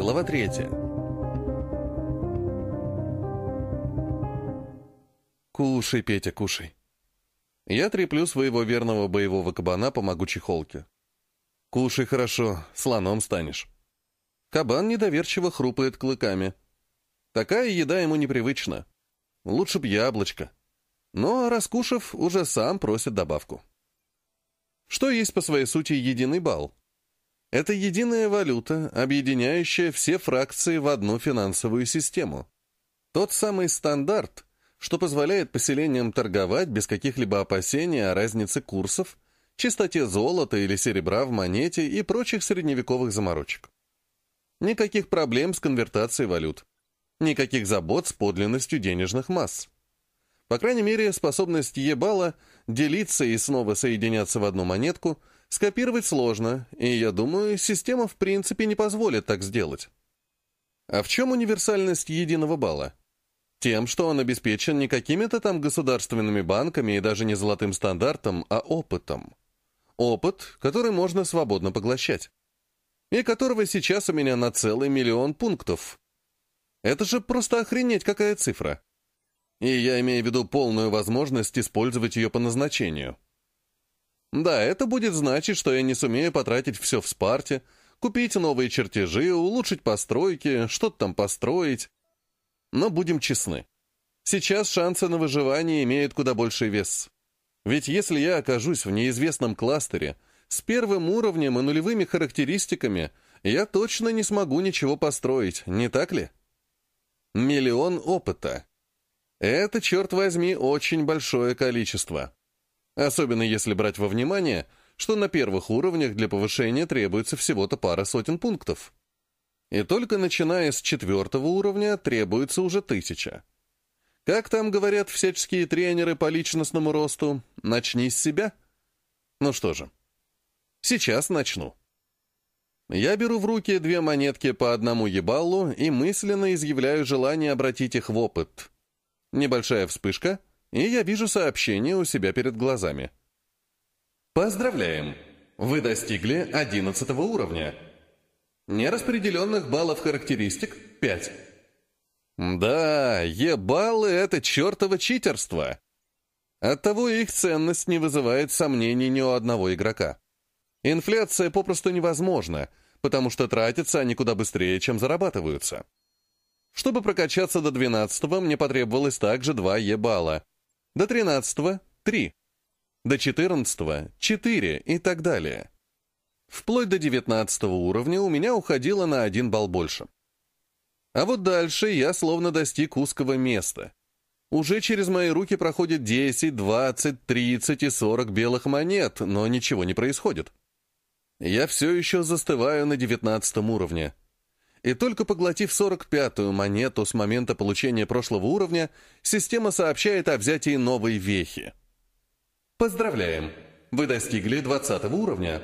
Глава третья. Кушай, Петя, кушай. Я треплю своего верного боевого кабана по могучей холке. Кушай хорошо, слоном станешь. Кабан недоверчиво хрупает клыками. Такая еда ему непривычна. Лучше б яблочко. Но, раскушав, уже сам просит добавку. Что есть по своей сути единый балл? Это единая валюта, объединяющая все фракции в одну финансовую систему. Тот самый стандарт, что позволяет поселениям торговать без каких-либо опасений о разнице курсов, чистоте золота или серебра в монете и прочих средневековых заморочек. Никаких проблем с конвертацией валют. Никаких забот с подлинностью денежных масс. По крайней мере, способность ебала делиться и снова соединяться в одну монетку – Скопировать сложно, и, я думаю, система в принципе не позволит так сделать. А в чем универсальность единого балла? Тем, что он обеспечен не какими-то там государственными банками и даже не золотым стандартом, а опытом. Опыт, который можно свободно поглощать. И которого сейчас у меня на целый миллион пунктов. Это же просто охренеть какая цифра. И я имею в виду полную возможность использовать ее по назначению. Да, это будет значить, что я не сумею потратить все в Спарте, купить новые чертежи, улучшить постройки, что-то там построить. Но будем честны. Сейчас шансы на выживание имеют куда больший вес. Ведь если я окажусь в неизвестном кластере с первым уровнем и нулевыми характеристиками, я точно не смогу ничего построить, не так ли? Миллион опыта. Это, черт возьми, очень большое количество. Особенно если брать во внимание, что на первых уровнях для повышения требуется всего-то пара сотен пунктов. И только начиная с четвертого уровня требуется уже тысяча. Как там говорят всяческие тренеры по личностному росту, начни с себя? Ну что же, сейчас начну. Я беру в руки две монетки по одному ебалу и мысленно изъявляю желание обратить их в опыт. Небольшая вспышка — и я вижу сообщение у себя перед глазами. «Поздравляем! Вы достигли 11 уровня. Нераспределенных баллов характеристик — 5». Да, ебалы — это чертово читерство. Оттого их ценность не вызывает сомнений ни у одного игрока. Инфляция попросту невозможна, потому что тратятся они куда быстрее, чем зарабатываются. Чтобы прокачаться до 12 мне потребовалось также 2 ебала, до 13-го — 3, до 14-го — 4 и так далее. Вплоть до 19 уровня у меня уходило на один балл больше. А вот дальше я словно достиг узкого места. Уже через мои руки проходит 10, 20, 30 и 40 белых монет, но ничего не происходит. Я все еще застываю на 19 уровне и только поглотив 45-ю монету с момента получения прошлого уровня, система сообщает о взятии новой вехи. Поздравляем! Вы достигли 20 уровня.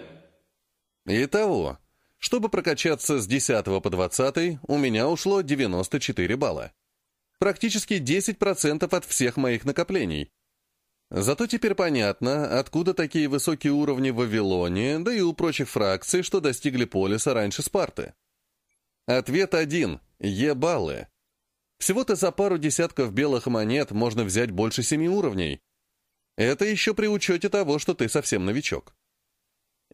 Итого, чтобы прокачаться с 10 по 20, у меня ушло 94 балла. Практически 10% от всех моих накоплений. Зато теперь понятно, откуда такие высокие уровни в Вавилоне, да и у прочих фракций, что достигли полиса раньше Спарты. Ответ один – ебалы. Всего-то за пару десятков белых монет можно взять больше семи уровней. Это еще при учете того, что ты совсем новичок.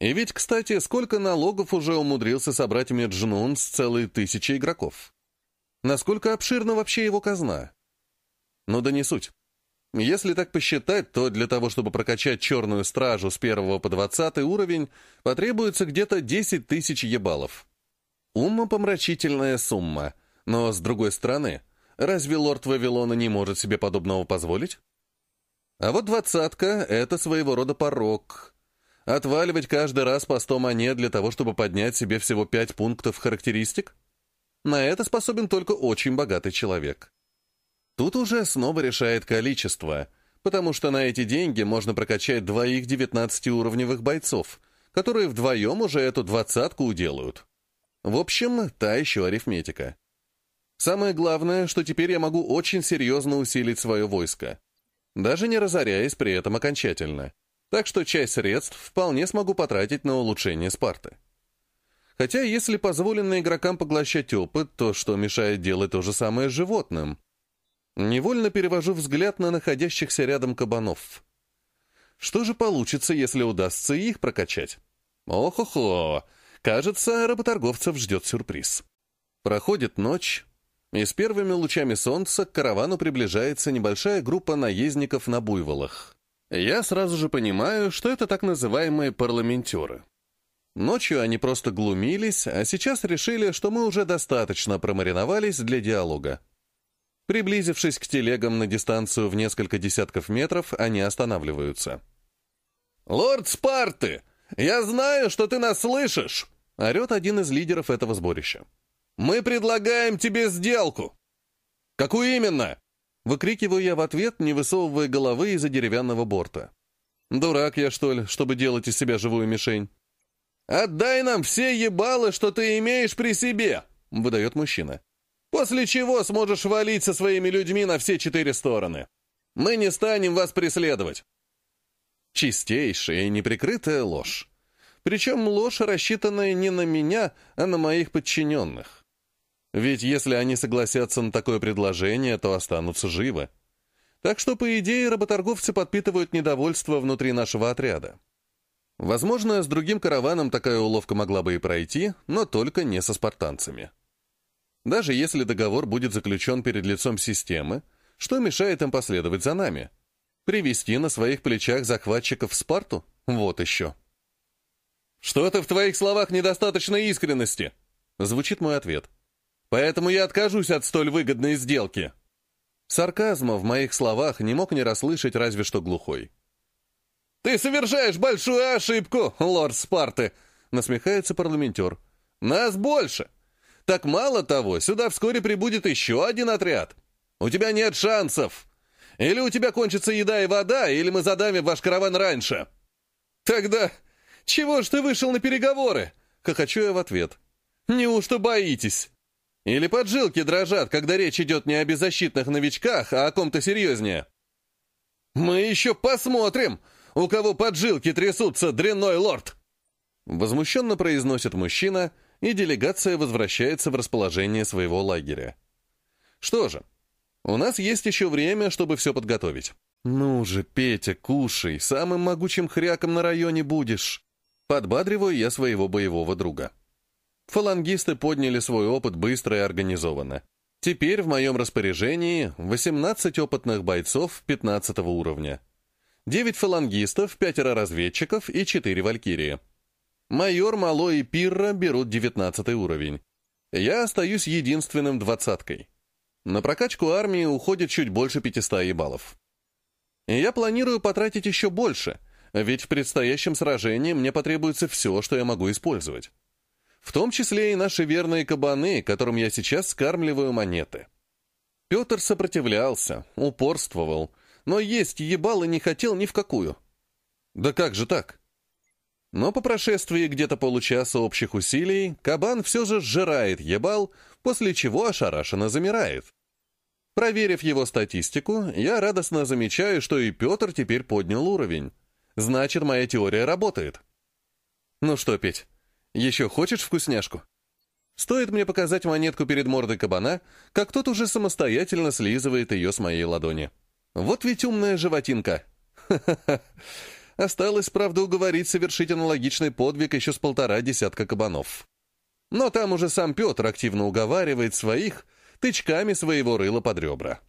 И ведь, кстати, сколько налогов уже умудрился собрать Меджнун с целой тысячи игроков? Насколько обширна вообще его казна? Ну да не суть. Если так посчитать, то для того, чтобы прокачать черную стражу с первого по двадцатый уровень, потребуется где-то 10 тысяч ебалов. Умопомрачительная сумма. Но, с другой стороны, разве лорд Вавилона не может себе подобного позволить? А вот двадцатка — это своего рода порог. Отваливать каждый раз по сто монет для того, чтобы поднять себе всего пять пунктов характеристик? На это способен только очень богатый человек. Тут уже снова решает количество, потому что на эти деньги можно прокачать двоих 19-уровневых бойцов, которые вдвоем уже эту двадцатку уделают. В общем, та еще арифметика. Самое главное, что теперь я могу очень серьезно усилить свое войско, даже не разоряясь при этом окончательно. Так что часть средств вполне смогу потратить на улучшение Спарты. Хотя если позволено игрокам поглощать опыт, то что мешает делать то же самое с животным? Невольно перевожу взгляд на находящихся рядом кабанов. Что же получится, если удастся их прокачать? Ох-охо! Кажется, работорговцев ждет сюрприз. Проходит ночь, и с первыми лучами солнца к каравану приближается небольшая группа наездников на буйволах. Я сразу же понимаю, что это так называемые парламентеры. Ночью они просто глумились, а сейчас решили, что мы уже достаточно промариновались для диалога. Приблизившись к телегам на дистанцию в несколько десятков метров, они останавливаются. «Лорд Спарты, я знаю, что ты нас слышишь!» — орет один из лидеров этого сборища. «Мы предлагаем тебе сделку!» «Какую именно?» — выкрикиваю я в ответ, не высовывая головы из-за деревянного борта. «Дурак я, что ли, чтобы делать из себя живую мишень?» «Отдай нам все ебалы, что ты имеешь при себе!» — выдает мужчина. «После чего сможешь валить со своими людьми на все четыре стороны. Мы не станем вас преследовать». Чистейшая и неприкрытая ложь. Причем ложь, рассчитанная не на меня, а на моих подчиненных. Ведь если они согласятся на такое предложение, то останутся живы. Так что, по идее, работорговцы подпитывают недовольство внутри нашего отряда. Возможно, с другим караваном такая уловка могла бы и пройти, но только не со спартанцами. Даже если договор будет заключен перед лицом системы, что мешает им последовать за нами? Привести на своих плечах захватчиков в Спарту? Вот еще. «Что-то в твоих словах недостаточно искренности», — звучит мой ответ. «Поэтому я откажусь от столь выгодной сделки». Сарказма в моих словах не мог не расслышать разве что глухой. «Ты совершаешь большую ошибку, лорд Спарты!» — насмехается парламентер. «Нас больше! Так мало того, сюда вскоре прибудет еще один отряд. У тебя нет шансов. Или у тебя кончится еда и вода, или мы задавим ваш караван раньше». «Тогда чего ж ты вышел на переговоры?» — хохочу я в ответ. «Неужто боитесь?» Или поджилки дрожат, когда речь идет не о беззащитных новичках, а о ком-то серьезнее? «Мы еще посмотрим!» у кого поджилки трясутся, дрянной лорд!» Возмущенно произносит мужчина, и делегация возвращается в расположение своего лагеря. Что же, у нас есть еще время, чтобы все подготовить. «Ну же, Петя, кушай, самым могучим хряком на районе будешь!» Подбадриваю я своего боевого друга. Фалангисты подняли свой опыт быстро и организованно. Теперь в моем распоряжении 18 опытных бойцов 15 уровня. Девять фалангистов, пятеро разведчиков и четыре валькирии. Майор, Мало и Пирра берут девятнадцатый уровень. Я остаюсь единственным двадцаткой. На прокачку армии уходит чуть больше 500 ебалов. И я планирую потратить еще больше, ведь в предстоящем сражении мне потребуется все, что я могу использовать. В том числе и наши верные кабаны, которым я сейчас скармливаю монеты. Петр сопротивлялся, упорствовал, но есть ебало не хотел ни в какую. Да как же так? Но по прошествии где-то получаса общих усилий, кабан все же сжирает ебал, после чего ошарашенно замирает. Проверив его статистику, я радостно замечаю, что и Петр теперь поднял уровень. Значит, моя теория работает. Ну что, Петь, еще хочешь вкусняшку? Стоит мне показать монетку перед мордой кабана, как тот уже самостоятельно слизывает ее с моей ладони. Вот ведь умная животинка. Осталось, правда, уговорить совершить аналогичный подвиг еще с полтора десятка кабанов. Но там уже сам Петр активно уговаривает своих тычками своего рыла под ребра.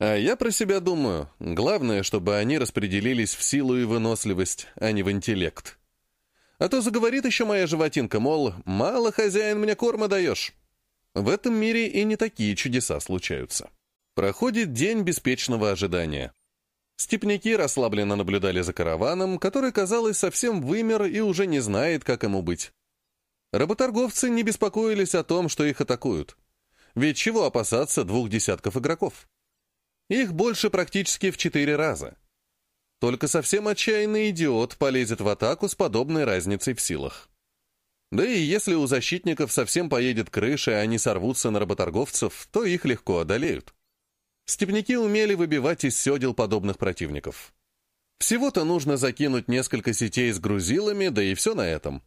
А я про себя думаю, главное, чтобы они распределились в силу и выносливость, а не в интеллект. А то заговорит еще моя животинка, мол, мало, хозяин, мне корма даешь. В этом мире и не такие чудеса случаются. Проходит день беспечного ожидания. Степняки расслабленно наблюдали за караваном, который, казалось, совсем вымер и уже не знает, как ему быть. Работорговцы не беспокоились о том, что их атакуют. Ведь чего опасаться двух десятков игроков? Их больше практически в четыре раза. Только совсем отчаянный идиот полезет в атаку с подобной разницей в силах. Да и если у защитников совсем поедет крыша, и они сорвутся на работорговцев, то их легко одолеют. Степняки умели выбивать из седел подобных противников. Всего-то нужно закинуть несколько сетей с грузилами, да и все на этом.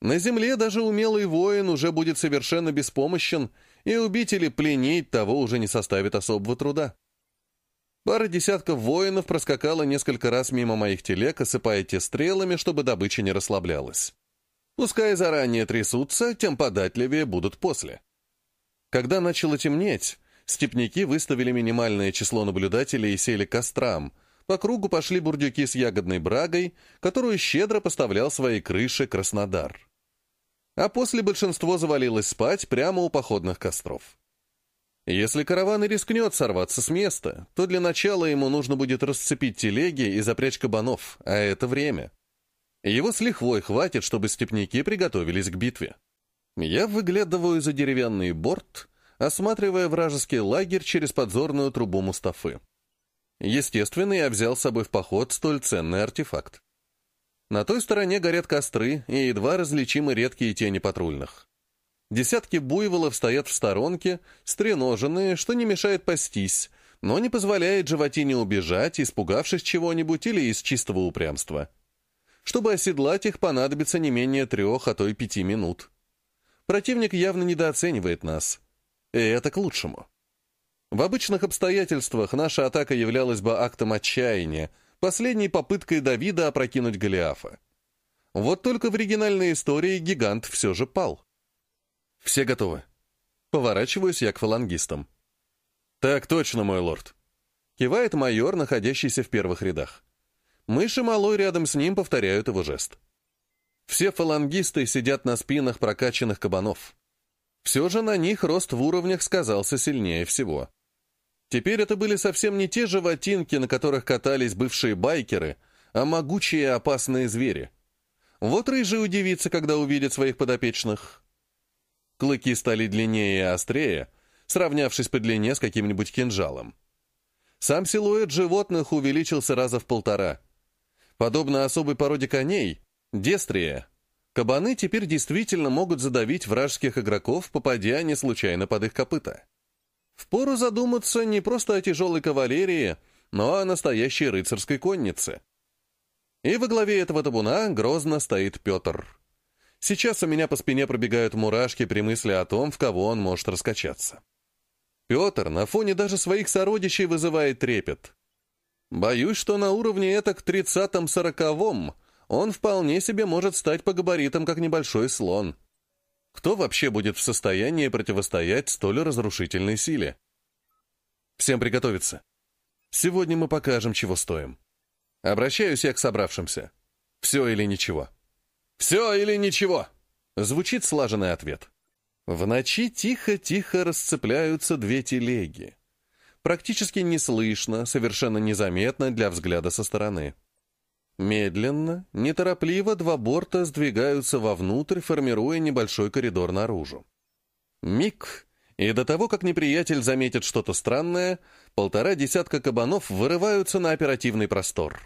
На земле даже умелый воин уже будет совершенно беспомощен, и убить или пленить того уже не составит особого труда. Пара десятков воинов проскакала несколько раз мимо моих телег, осыпая те стрелами, чтобы добыча не расслаблялась. Пускай заранее трясутся, тем податливее будут после. Когда начало темнеть, степняки выставили минимальное число наблюдателей и сели к кострам. По кругу пошли бурдюки с ягодной брагой, которую щедро поставлял своей крыше Краснодар. А после большинство завалилось спать прямо у походных костров. Если караван и рискнет сорваться с места, то для начала ему нужно будет расцепить телеги и запрячь кабанов, а это время. Его с лихвой хватит, чтобы степняки приготовились к битве. Я выглядываю за деревянный борт, осматривая вражеский лагерь через подзорную трубу Мустафы. Естественно, я взял с собой в поход столь ценный артефакт. На той стороне горят костры и едва различимы редкие тени патрульных. Десятки буйволов стоят в сторонке, стреноженные, что не мешает пастись, но не позволяет животине убежать, испугавшись чего-нибудь или из чистого упрямства. Чтобы оседлать их, понадобится не менее трех, а то и пяти минут. Противник явно недооценивает нас. И это к лучшему. В обычных обстоятельствах наша атака являлась бы актом отчаяния, последней попыткой Давида опрокинуть Голиафа. Вот только в оригинальной истории гигант все же пал. «Все готовы?» Поворачиваюсь я к фалангистам. «Так точно, мой лорд!» Кивает майор, находящийся в первых рядах. Мыши малой рядом с ним повторяют его жест. Все фалангисты сидят на спинах прокачанных кабанов. Все же на них рост в уровнях сказался сильнее всего. Теперь это были совсем не те животинки, на которых катались бывшие байкеры, а могучие опасные звери. Вот рыжий удивится, когда увидит своих подопечных. Клыки стали длиннее и острее, сравнявшись по длине с каким-нибудь кинжалом. Сам силуэт животных увеличился раза в полтора. Подобно особой породе коней, дестрия, кабаны теперь действительно могут задавить вражеских игроков, попадя не случайно под их копыта. Впору задуматься не просто о тяжелой кавалерии, но о настоящей рыцарской коннице. И во главе этого табуна грозно стоит Петр — Сейчас у меня по спине пробегают мурашки при мысли о том, в кого он может раскачаться. Петр на фоне даже своих сородичей вызывает трепет. Боюсь, что на уровне это к тридцатом-сороковом он вполне себе может стать по габаритам, как небольшой слон. Кто вообще будет в состоянии противостоять столь разрушительной силе? Всем приготовиться. Сегодня мы покажем, чего стоим. Обращаюсь я к собравшимся. Все или ничего. «Все или ничего?» — звучит слаженный ответ. В ночи тихо-тихо расцепляются две телеги. Практически неслышно, совершенно незаметно для взгляда со стороны. Медленно, неторопливо два борта сдвигаются вовнутрь, формируя небольшой коридор наружу. Миг, и до того, как неприятель заметит что-то странное, полтора десятка кабанов вырываются на оперативный простор.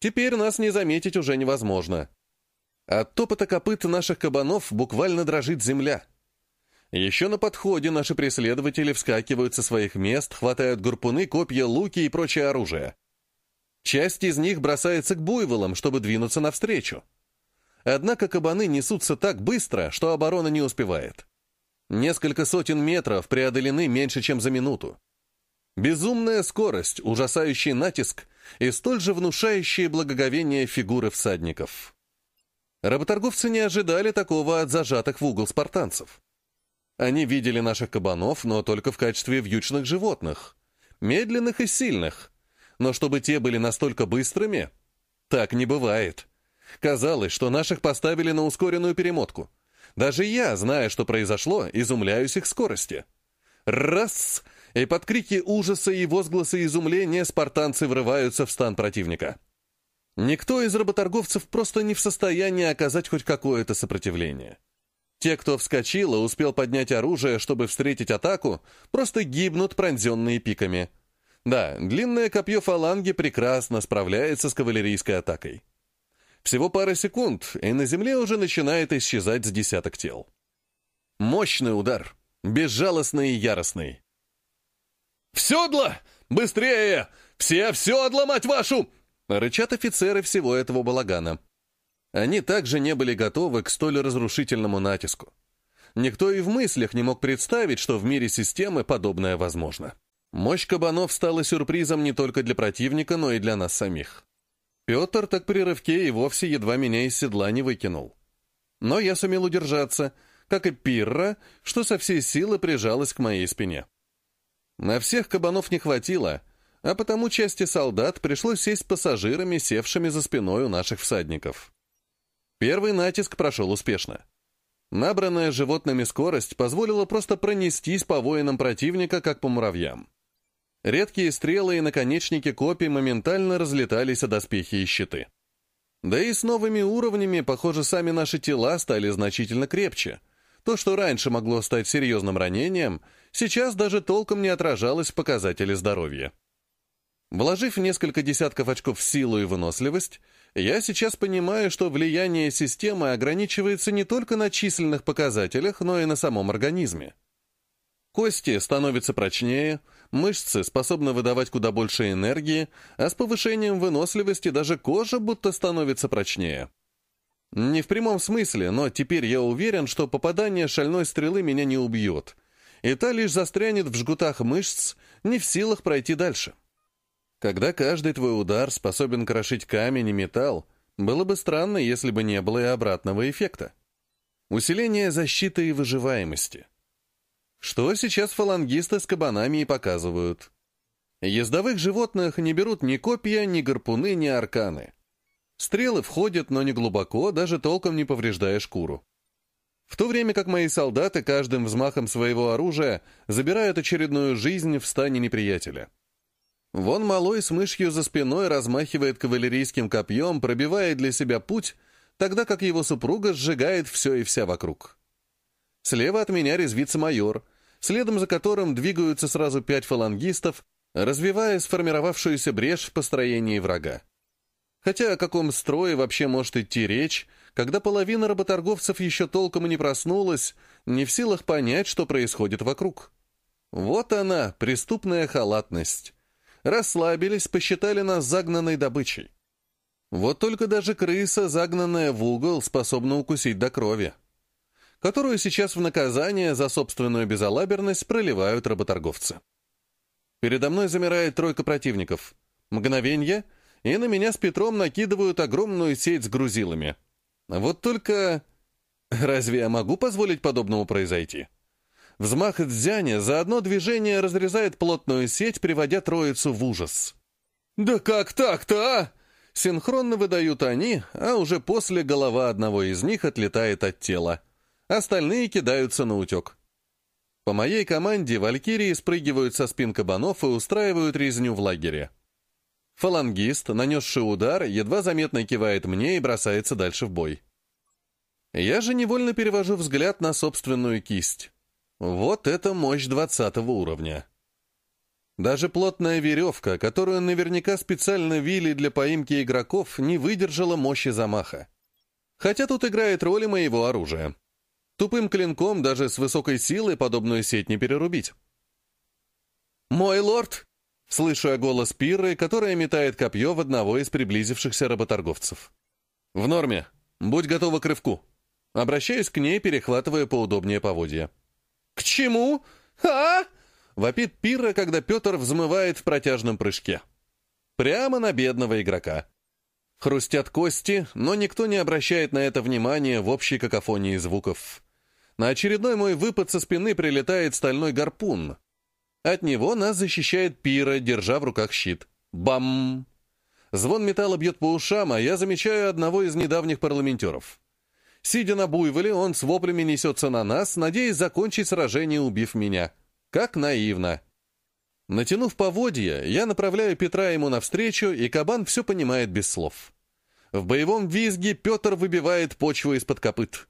Теперь нас не заметить уже невозможно — от топота копыт наших кабанов буквально дрожит земля. Еще на подходе наши преследователи вскакивают со своих мест, хватают гурпуны, копья, луки и прочее оружие. Часть из них бросается к буйволам, чтобы двинуться навстречу. Однако кабаны несутся так быстро, что оборона не успевает. Несколько сотен метров преодолены меньше, чем за минуту. Безумная скорость, ужасающий натиск и столь же внушающие благоговение фигуры всадников. Работорговцы не ожидали такого от зажатых в угол спартанцев. Они видели наших кабанов, но только в качестве вьючных животных, медленных и сильных. Но чтобы те были настолько быстрыми, так не бывает. Казалось, что наших поставили на ускоренную перемотку. Даже я, зная, что произошло, изумляюсь их скорости. Раз! И под крики ужаса и возгласы изумления спартанцы врываются в стан противника. Никто из работорговцев просто не в состоянии оказать хоть какое-то сопротивление. Те, кто вскочил и успел поднять оружие, чтобы встретить атаку, просто гибнут, пронзенные пиками. Да, длинное копье фаланги прекрасно справляется с кавалерийской атакой. Всего пара секунд, и на земле уже начинает исчезать с десяток тел. Мощный удар, безжалостный и яростный. «В седло! Быстрее! Все в седло, мать вашу!» Рычат офицеры всего этого балагана. Они также не были готовы к столь разрушительному натиску. Никто и в мыслях не мог представить, что в мире системы подобное возможно. Мощь кабанов стала сюрпризом не только для противника, но и для нас самих. Петр так при рывке и вовсе едва меня из седла не выкинул. Но я сумел удержаться, как и Пирра, что со всей силы прижалась к моей спине. На всех кабанов не хватило, а потому части солдат пришлось сесть пассажирами, севшими за спиной у наших всадников. Первый натиск прошел успешно. Набранная животными скорость позволила просто пронестись по воинам противника, как по муравьям. Редкие стрелы и наконечники копий моментально разлетались о доспехи и щиты. Да и с новыми уровнями, похоже, сами наши тела стали значительно крепче. То, что раньше могло стать серьезным ранением, сейчас даже толком не отражалось в показателе здоровья. Вложив несколько десятков очков в силу и выносливость, я сейчас понимаю, что влияние системы ограничивается не только на численных показателях, но и на самом организме. Кости становятся прочнее, мышцы способны выдавать куда больше энергии, а с повышением выносливости даже кожа будто становится прочнее. Не в прямом смысле, но теперь я уверен, что попадание шальной стрелы меня не убьет, и та лишь застрянет в жгутах мышц, не в силах пройти дальше. Когда каждый твой удар способен крошить камень и металл, было бы странно, если бы не было и обратного эффекта. Усиление защиты и выживаемости — что сейчас фалангисты с кабанами и показывают. Ездовых животных не берут ни копья, ни гарпуны, ни арканы. Стрелы входят, но не глубоко, даже толком не повреждая шкуру. В то время как мои солдаты каждым взмахом своего оружия забирают очередную жизнь в стане неприятеля. Вон малой с мышью за спиной размахивает кавалерийским копьем, пробивая для себя путь, тогда как его супруга сжигает все и вся вокруг. Слева от меня резвится майор, следом за которым двигаются сразу пять фалангистов, развивая сформировавшуюся брешь в построении врага. Хотя о каком строе вообще может идти речь, когда половина работорговцев еще толком и не проснулась, не в силах понять, что происходит вокруг. Вот она, преступная халатность. Расслабились, посчитали нас загнанной добычей. Вот только даже крыса, загнанная в угол, способна укусить до крови которую сейчас в наказание за собственную безалаберность проливают работорговцы. Передо мной замирает тройка противников. Мгновенье, и на меня с Петром накидывают огромную сеть с грузилами. Вот только... Разве я могу позволить подобному произойти? Взмах дзяня за одно движение разрезает плотную сеть, приводя троицу в ужас. «Да как так-то, а?» Синхронно выдают они, а уже после голова одного из них отлетает от тела. Остальные кидаются на утек. По моей команде валькирии спрыгивают со спин кабанов и устраивают резню в лагере. Фалангист, нанесший удар, едва заметно кивает мне и бросается дальше в бой. Я же невольно перевожу взгляд на собственную кисть. Вот это мощь двадцатого уровня. Даже плотная веревка, которую наверняка специально вили для поимки игроков, не выдержала мощи замаха. Хотя тут играет роль и моего оружия. Тупым клинком даже с высокой силой подобную сеть не перерубить. «Мой лорд!» — слышу я голос Пирры, которая метает копье в одного из приблизившихся работорговцев. «В норме. Будь готова к рывку». Обращаюсь к ней, перехватывая поудобнее поводья. «К чему? А?» — вопит Пирра, когда Петр взмывает в протяжном прыжке. Прямо на бедного игрока. Хрустят кости, но никто не обращает на это внимания в общей какофонии звуков. На очередной мой выпад со спины прилетает стальной гарпун. От него нас защищает пира, держа в руках щит. Бам! Звон металла бьет по ушам, а я замечаю одного из недавних парламентеров. Сидя на буйволе, он с воплями несется на нас, надеясь закончить сражение, убив меня. Как наивно. Натянув поводья, я направляю Петра ему навстречу, и кабан все понимает без слов. В боевом визге Петр выбивает почву из-под копыт.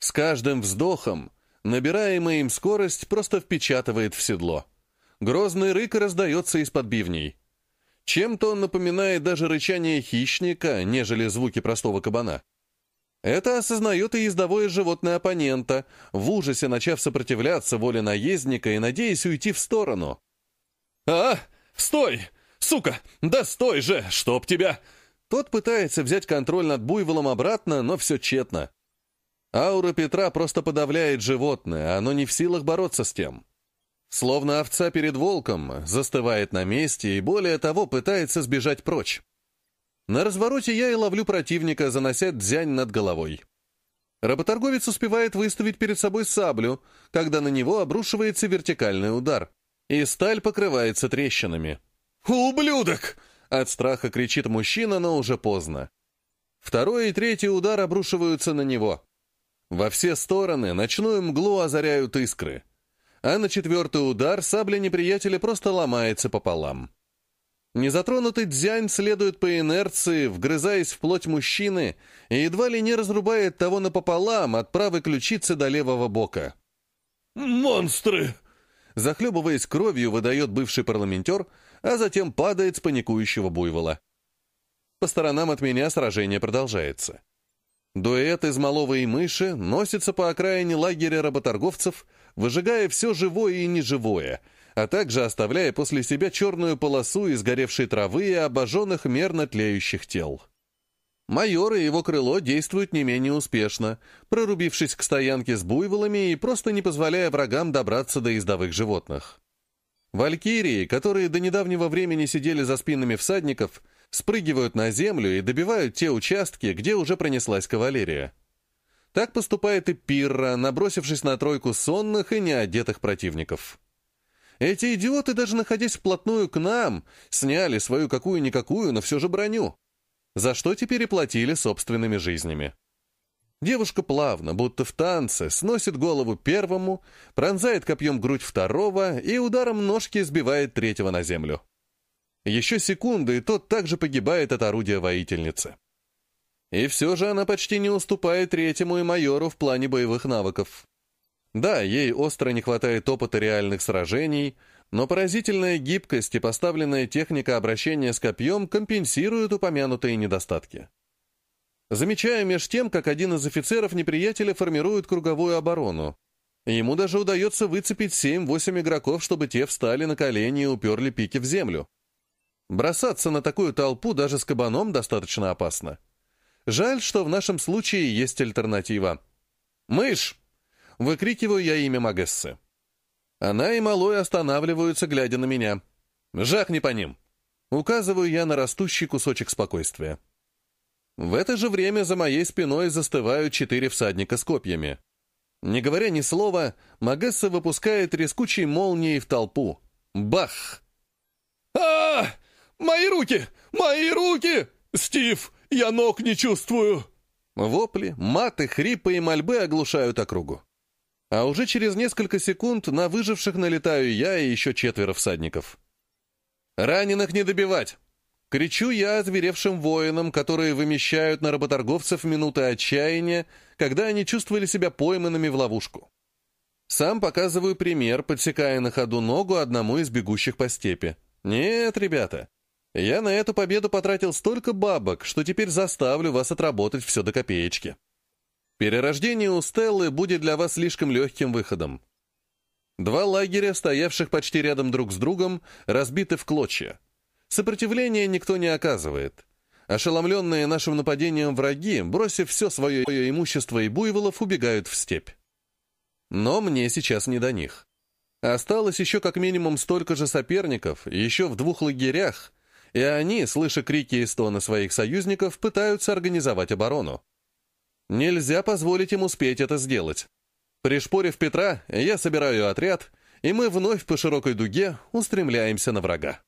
С каждым вздохом набираемая им скорость просто впечатывает в седло. Грозный рык раздается из-под бивней. Чем-то он напоминает даже рычание хищника, нежели звуки простого кабана. Это осознает и ездовое животное оппонента, в ужасе начав сопротивляться воле наездника и надеясь уйти в сторону. «А! Стой! Сука! Да стой же! Чтоб тебя!» Тот пытается взять контроль над буйволом обратно, но все тщетно. Аура Петра просто подавляет животное, оно не в силах бороться с тем. Словно овца перед волком, застывает на месте и, более того, пытается сбежать прочь. На развороте я и ловлю противника, занося дзянь над головой. Работорговец успевает выставить перед собой саблю, когда на него обрушивается вертикальный удар, и сталь покрывается трещинами. «Ублюдок!» — от страха кричит мужчина, но уже поздно. Второй и третий удар обрушиваются на него. Во все стороны ночную мглу озаряют искры. А на четвертый удар сабля неприятеля просто ломается пополам. Незатронутый дзянь следует по инерции, вгрызаясь в плоть мужчины, и едва ли не разрубает того напополам от правой ключицы до левого бока. «Монстры!» Захлебываясь кровью, выдает бывший парламентер, а затем падает с паникующего буйвола. По сторонам от меня сражение продолжается. Дуэт из малого и мыши носится по окраине лагеря работорговцев, выжигая все живое и неживое, а также оставляя после себя черную полосу из горевшей травы и обожженных мерно тлеющих тел. Майор и его крыло действуют не менее успешно, прорубившись к стоянке с буйволами и просто не позволяя врагам добраться до ездовых животных. Валькирии, которые до недавнего времени сидели за спинами всадников, спрыгивают на землю и добивают те участки, где уже пронеслась кавалерия. Так поступает и Пирра, набросившись на тройку сонных и неодетых противников. Эти идиоты, даже находясь вплотную к нам, сняли свою какую-никакую, но все же броню, за что теперь и платили собственными жизнями. Девушка плавно, будто в танце, сносит голову первому, пронзает копьем грудь второго и ударом ножки сбивает третьего на землю. Еще секунды, и тот также погибает от орудия воительницы. И все же она почти не уступает третьему и майору в плане боевых навыков. Да, ей остро не хватает опыта реальных сражений, но поразительная гибкость и поставленная техника обращения с копьем компенсируют упомянутые недостатки. Замечаю меж тем, как один из офицеров неприятеля формирует круговую оборону. Ему даже удается выцепить 7-8 игроков, чтобы те встали на колени и уперли пики в землю. Бросаться на такую толпу даже с кабаном достаточно опасно. Жаль, что в нашем случае есть альтернатива. «Мышь!» — выкрикиваю я имя Магессы. Она и Малой останавливаются, глядя на меня. «Жахни по ним!» Указываю я на растущий кусочек спокойствия. В это же время за моей спиной застывают четыре всадника с копьями. Не говоря ни слова, Магесса выпускает трескучей молнией в толпу. Бах! а, -а, -а! Мои руки! Мои руки! Стив, я ног не чувствую!» Вопли, маты, хрипы и мольбы оглушают округу. А уже через несколько секунд на выживших налетаю я и еще четверо всадников. «Раненых не добивать!» Кричу я озверевшим воинам, которые вымещают на работорговцев минуты отчаяния, когда они чувствовали себя пойманными в ловушку. Сам показываю пример, подсекая на ходу ногу одному из бегущих по степи. «Нет, ребята, я на эту победу потратил столько бабок, что теперь заставлю вас отработать все до копеечки. Перерождение у Стеллы будет для вас слишком легким выходом. Два лагеря, стоявших почти рядом друг с другом, разбиты в клочья. Сопротивления никто не оказывает. Ошеломленные нашим нападением враги, бросив все свое имущество и буйволов, убегают в степь. Но мне сейчас не до них. Осталось еще как минимум столько же соперников, еще в двух лагерях, и они, слыша крики и стоны своих союзников, пытаются организовать оборону. Нельзя позволить им успеть это сделать. Пришпорив Петра, я собираю отряд, и мы вновь по широкой дуге устремляемся на врага.